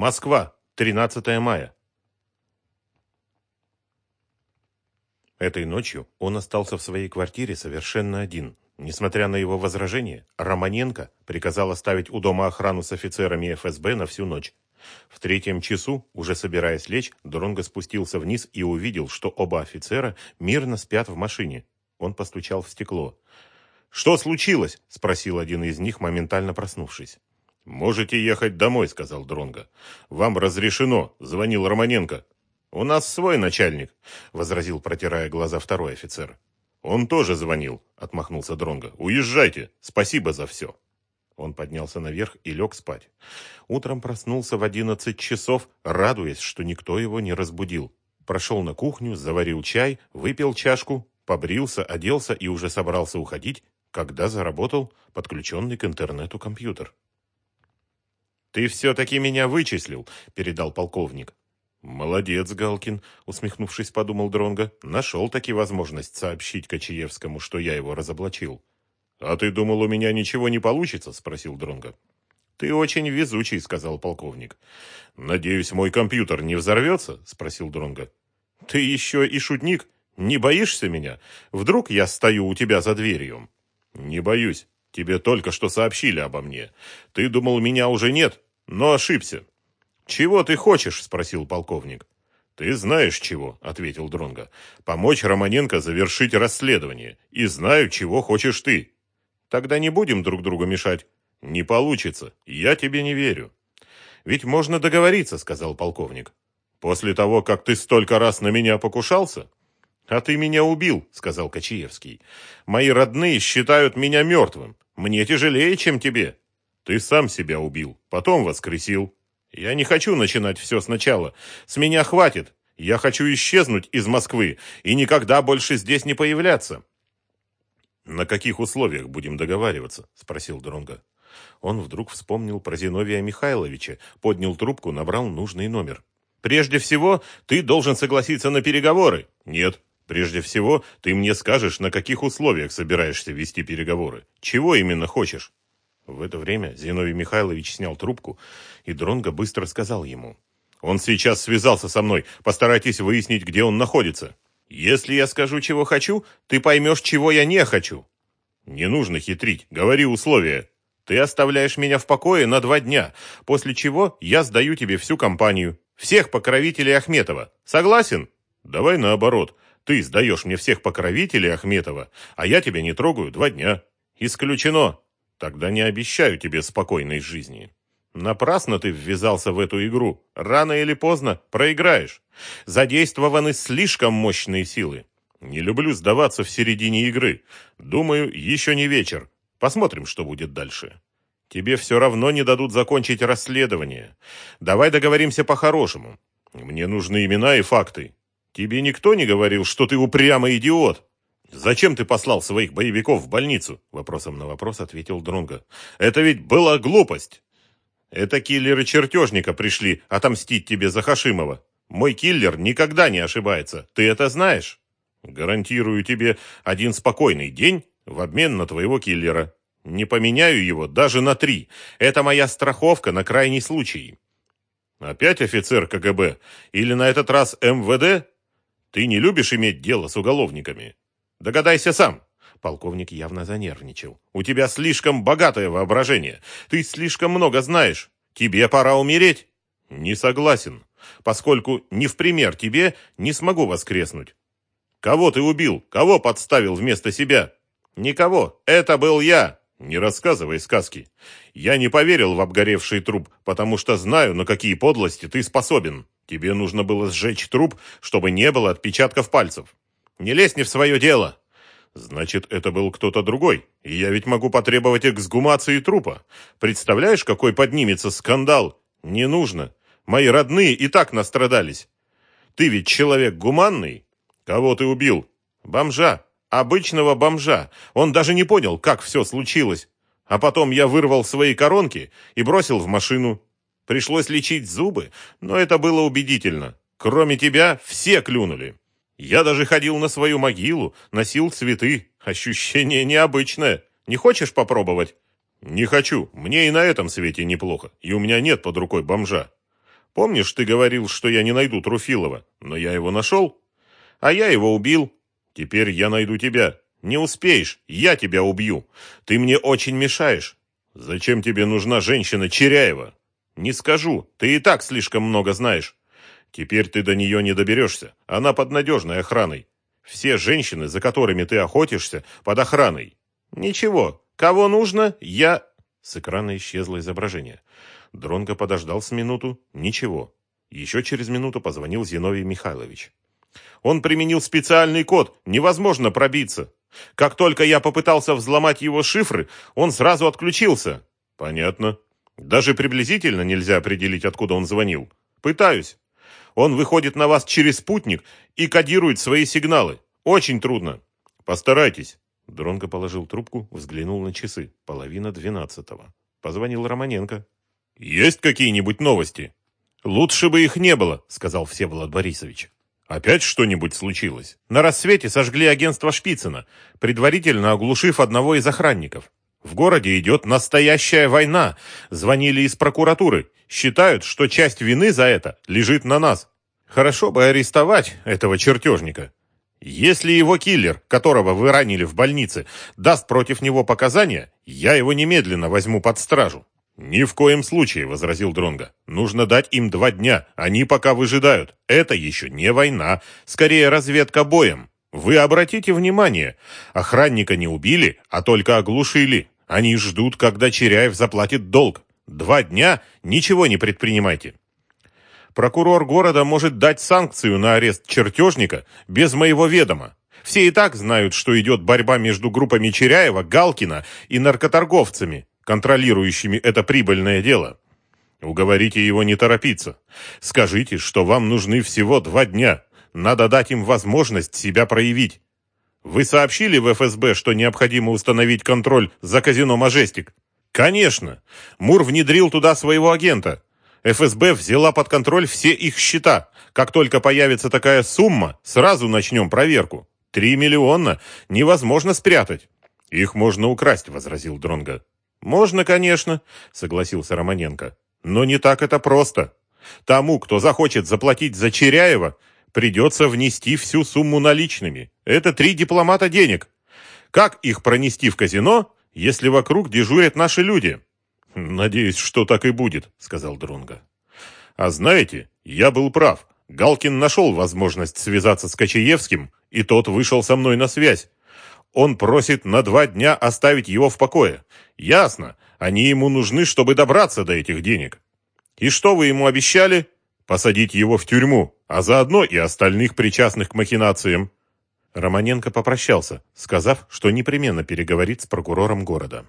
Москва, 13 мая. Этой ночью он остался в своей квартире совершенно один. Несмотря на его возражение, Романенко приказал оставить у дома охрану с офицерами ФСБ на всю ночь. В третьем часу, уже собираясь лечь, Дронго спустился вниз и увидел, что оба офицера мирно спят в машине. Он постучал в стекло. «Что случилось?» – спросил один из них, моментально проснувшись. «Можете ехать домой», – сказал Дронго. «Вам разрешено», – звонил Романенко. «У нас свой начальник», — возразил, протирая глаза второй офицер. «Он тоже звонил», — отмахнулся Дронго. «Уезжайте. Спасибо за все». Он поднялся наверх и лег спать. Утром проснулся в одиннадцать часов, радуясь, что никто его не разбудил. Прошел на кухню, заварил чай, выпил чашку, побрился, оделся и уже собрался уходить, когда заработал подключенный к интернету компьютер. «Ты все-таки меня вычислил», — передал полковник. «Молодец, Галкин», — усмехнувшись, подумал Дронга. «Нашел таки возможность сообщить Кочаевскому, что я его разоблачил». «А ты думал, у меня ничего не получится?» — спросил Дронга. «Ты очень везучий», — сказал полковник. «Надеюсь, мой компьютер не взорвется?» — спросил Дронга. «Ты еще и шутник? Не боишься меня? Вдруг я стою у тебя за дверью?» «Не боюсь. Тебе только что сообщили обо мне. Ты думал, меня уже нет, но ошибся. «Чего ты хочешь?» – спросил полковник. «Ты знаешь чего», – ответил Дронга. «Помочь Романенко завершить расследование. И знаю, чего хочешь ты». «Тогда не будем друг другу мешать». «Не получится. Я тебе не верю». «Ведь можно договориться», – сказал полковник. «После того, как ты столько раз на меня покушался?» «А ты меня убил», — сказал Кочаевский. «Мои родные считают меня мертвым. Мне тяжелее, чем тебе. Ты сам себя убил, потом воскресил. Я не хочу начинать все сначала. С меня хватит. Я хочу исчезнуть из Москвы и никогда больше здесь не появляться. На каких условиях будем договариваться? спросил Дронга. Он вдруг вспомнил про Зиновия Михайловича, поднял трубку, набрал нужный номер. Прежде всего, ты должен согласиться на переговоры. Нет. Прежде всего, ты мне скажешь, на каких условиях собираешься вести переговоры. Чего именно хочешь? В это время Зиновий Михайлович снял трубку, и Дронго быстро сказал ему. «Он сейчас связался со мной. Постарайтесь выяснить, где он находится. Если я скажу, чего хочу, ты поймешь, чего я не хочу». «Не нужно хитрить. Говори условия. Ты оставляешь меня в покое на два дня, после чего я сдаю тебе всю компанию. Всех покровителей Ахметова. Согласен? Давай наоборот. Ты сдаешь мне всех покровителей Ахметова, а я тебя не трогаю два дня. Исключено. Тогда не обещаю тебе спокойной жизни. Напрасно ты ввязался в эту игру. Рано или поздно проиграешь. Задействованы слишком мощные силы. Не люблю сдаваться в середине игры. Думаю, еще не вечер. Посмотрим, что будет дальше. Тебе все равно не дадут закончить расследование. Давай договоримся по-хорошему. Мне нужны имена и факты. Тебе никто не говорил, что ты упрямый идиот? «Зачем ты послал своих боевиков в больницу?» Вопросом на вопрос ответил Дронго. «Это ведь была глупость!» «Это киллеры чертежника пришли отомстить тебе за Хашимова. Мой киллер никогда не ошибается. Ты это знаешь?» «Гарантирую тебе один спокойный день в обмен на твоего киллера. Не поменяю его даже на три. Это моя страховка на крайний случай». «Опять офицер КГБ? Или на этот раз МВД? Ты не любишь иметь дело с уголовниками?» Догадайся сам. Полковник явно занервничал. У тебя слишком богатое воображение. Ты слишком много знаешь. Тебе пора умереть. Не согласен, поскольку не в пример тебе не смогу воскреснуть. Кого ты убил? Кого подставил вместо себя? Никого. Это был я. Не рассказывай сказки. Я не поверил в обгоревший труп, потому что знаю, на какие подлости ты способен. Тебе нужно было сжечь труп, чтобы не было отпечатков пальцев. Не лезь не в свое дело. Значит, это был кто-то другой. И я ведь могу потребовать эксгумации трупа. Представляешь, какой поднимется скандал? Не нужно. Мои родные и так настрадались. Ты ведь человек гуманный. Кого ты убил? Бомжа. Обычного бомжа. Он даже не понял, как все случилось. А потом я вырвал свои коронки и бросил в машину. Пришлось лечить зубы, но это было убедительно. Кроме тебя, все клюнули. Я даже ходил на свою могилу, носил цветы. Ощущение необычное. Не хочешь попробовать? Не хочу. Мне и на этом свете неплохо. И у меня нет под рукой бомжа. Помнишь, ты говорил, что я не найду Труфилова, но я его нашел? А я его убил. Теперь я найду тебя. Не успеешь, я тебя убью. Ты мне очень мешаешь. Зачем тебе нужна женщина Черяева? Не скажу, ты и так слишком много знаешь. Теперь ты до нее не доберешься. Она под надежной охраной. Все женщины, за которыми ты охотишься, под охраной. Ничего, кого нужно, я... С экрана исчезло изображение. Дронго подождал с минуту. Ничего. Еще через минуту позвонил Зиновий Михайлович. Он применил специальный код. Невозможно пробиться. Как только я попытался взломать его шифры, он сразу отключился. Понятно. Даже приблизительно нельзя определить, откуда он звонил. Пытаюсь. Он выходит на вас через спутник и кодирует свои сигналы. Очень трудно. Постарайтесь. Дронго положил трубку, взглянул на часы. Половина двенадцатого. Позвонил Романенко. «Есть какие-нибудь новости?» «Лучше бы их не было», — сказал Всеволод Борисович. «Опять что-нибудь случилось?» «На рассвете сожгли агентство Шпицына, предварительно оглушив одного из охранников. В городе идет настоящая война. Звонили из прокуратуры. Считают, что часть вины за это лежит на нас. Хорошо бы арестовать этого чертежника. Если его киллер, которого вы ранили в больнице, даст против него показания, я его немедленно возьму под стражу. Ни в коем случае, возразил Дронга. Нужно дать им два дня. Они пока выжидают. Это еще не война, скорее разведка боем. Вы обратите внимание, охранника не убили, а только оглушили. Они ждут, когда Черяев заплатит долг. Два дня ничего не предпринимайте. Прокурор города может дать санкцию на арест чертежника без моего ведома. Все и так знают, что идет борьба между группами Черяева, Галкина и наркоторговцами, контролирующими это прибыльное дело. Уговорите его не торопиться. Скажите, что вам нужны всего два дня. Надо дать им возможность себя проявить. Вы сообщили в ФСБ, что необходимо установить контроль за казино «Мажестик»? Конечно. Мур внедрил туда своего агента. ФСБ взяла под контроль все их счета. Как только появится такая сумма, сразу начнем проверку. Три миллиона невозможно спрятать. Их можно украсть, возразил Дронга. Можно, конечно, согласился Романенко. Но не так это просто. Тому, кто захочет заплатить за Черяева, придется внести всю сумму наличными. Это три дипломата денег. Как их пронести в казино, если вокруг дежурят наши люди? Надеюсь, что так и будет, сказал Дронга. А знаете, я был прав. Галкин нашел возможность связаться с Кочаевским, и тот вышел со мной на связь. Он просит на два дня оставить его в покое. Ясно, они ему нужны, чтобы добраться до этих денег. И что вы ему обещали? Посадить его в тюрьму, а заодно и остальных причастных к махинациям. Романенко попрощался, сказав, что непременно переговорит с прокурором города.